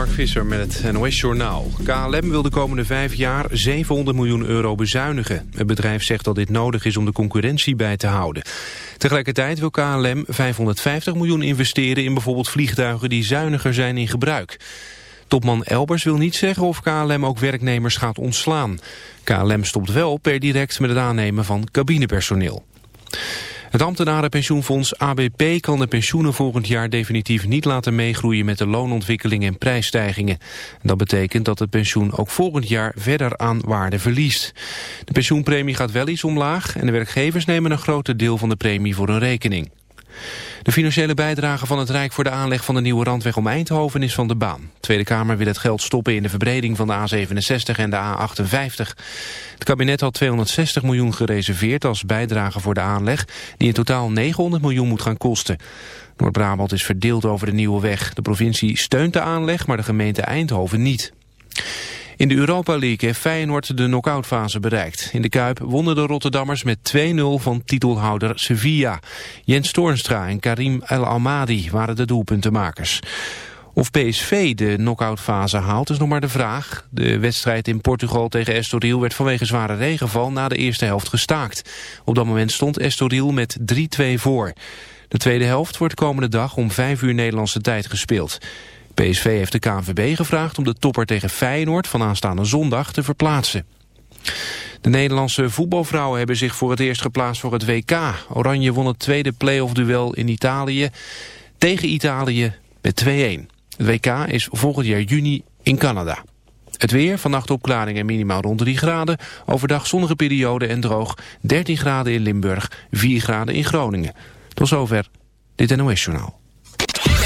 Mark Visser met het NOS-journaal. KLM wil de komende vijf jaar 700 miljoen euro bezuinigen. Het bedrijf zegt dat dit nodig is om de concurrentie bij te houden. Tegelijkertijd wil KLM 550 miljoen investeren in bijvoorbeeld vliegtuigen die zuiniger zijn in gebruik. Topman Elbers wil niet zeggen of KLM ook werknemers gaat ontslaan. KLM stopt wel per direct met het aannemen van cabinepersoneel. Het ambtenarenpensioenfonds ABP kan de pensioenen volgend jaar definitief niet laten meegroeien met de loonontwikkeling en prijsstijgingen. Dat betekent dat het pensioen ook volgend jaar verder aan waarde verliest. De pensioenpremie gaat wel iets omlaag en de werkgevers nemen een groter deel van de premie voor hun rekening. De financiële bijdrage van het Rijk voor de aanleg van de nieuwe randweg om Eindhoven is van de baan. De Tweede Kamer wil het geld stoppen in de verbreding van de A67 en de A58. Het kabinet had 260 miljoen gereserveerd als bijdrage voor de aanleg, die in totaal 900 miljoen moet gaan kosten. Noord-Brabant is verdeeld over de nieuwe weg. De provincie steunt de aanleg, maar de gemeente Eindhoven niet. In de Europa League heeft Feyenoord de knock-outfase bereikt. In de Kuip wonnen de Rotterdammers met 2-0 van titelhouder Sevilla. Jens Toornstra en Karim El Almadi waren de doelpuntenmakers. Of PSV de knock-outfase haalt is nog maar de vraag. De wedstrijd in Portugal tegen Estoril werd vanwege zware regenval na de eerste helft gestaakt. Op dat moment stond Estoril met 3-2 voor. De tweede helft wordt komende dag om 5 uur Nederlandse tijd gespeeld. PSV heeft de KNVB gevraagd om de topper tegen Feyenoord van aanstaande zondag te verplaatsen. De Nederlandse voetbalvrouwen hebben zich voor het eerst geplaatst voor het WK. Oranje won het tweede play-off duel in Italië tegen Italië met 2-1. Het WK is volgend jaar juni in Canada. Het weer, vannacht opklaringen minimaal rond 3 graden. Overdag zonnige periode en droog. 13 graden in Limburg, 4 graden in Groningen. Tot zover dit NOS Journaal.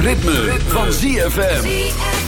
Ritme, van ZFM.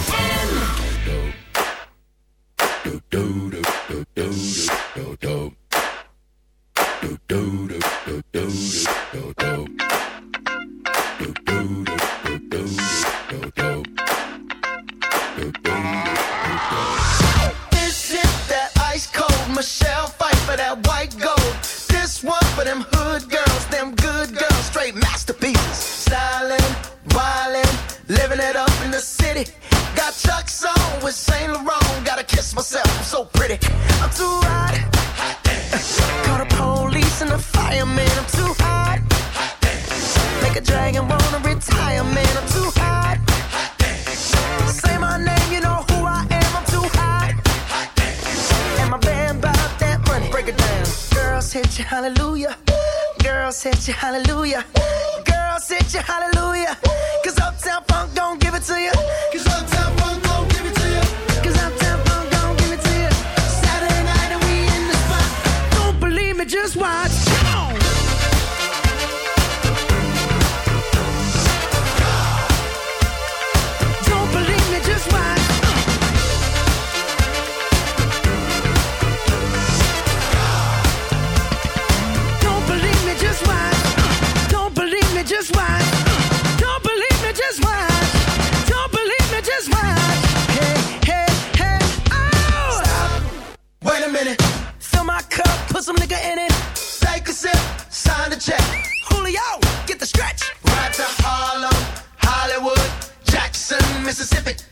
Er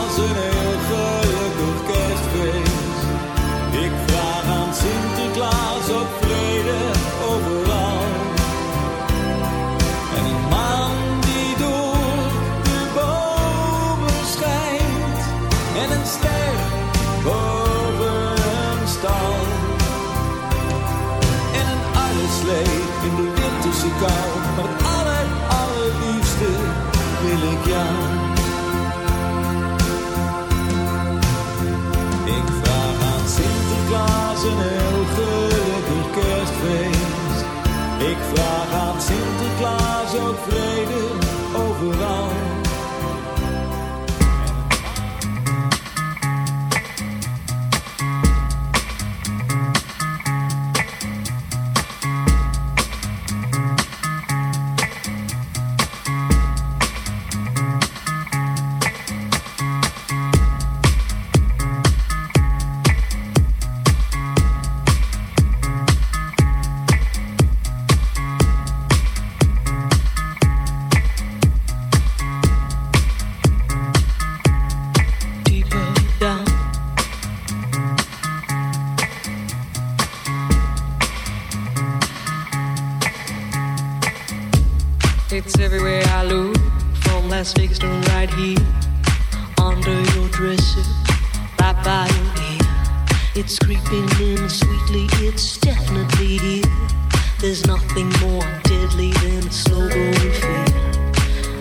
There's nothing more deadly than a slow growing fear.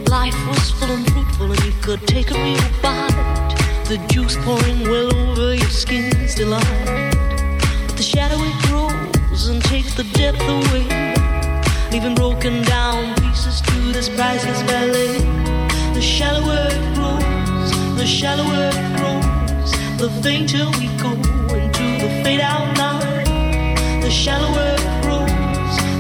Life was full and fruitful, and you could take a real bite. The juice pouring well over your skin's delight. But the shadow it grows and takes the depth away, leaving broken down pieces to this priceless ballet. The shallower it grows, the shallower it grows, the fainter we go into the fade out line. The shallower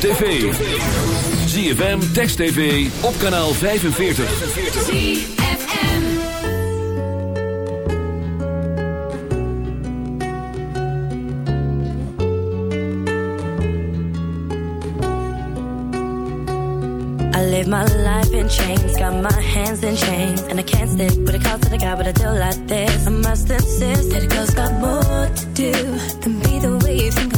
tv. ZFM, Text TV, op kanaal 45. ZFM. I live my life in chains, got my hands in chains, and I can't stick with a call to the guy, but I do like this. I must insist that a got more to do than be the way you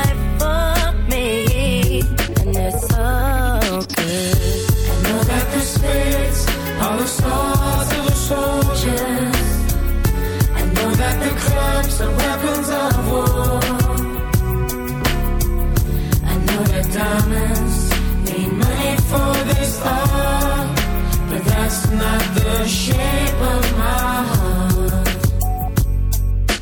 the soldiers. I know that the clubs are weapons of war. I know that diamonds mean money for this art, but that's not the shape of my heart.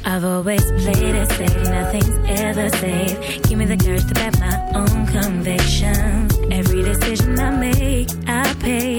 I've always played it safe, nothing's ever safe. Give me the courage to back my own convictions. Every decision I make, I pay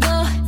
go.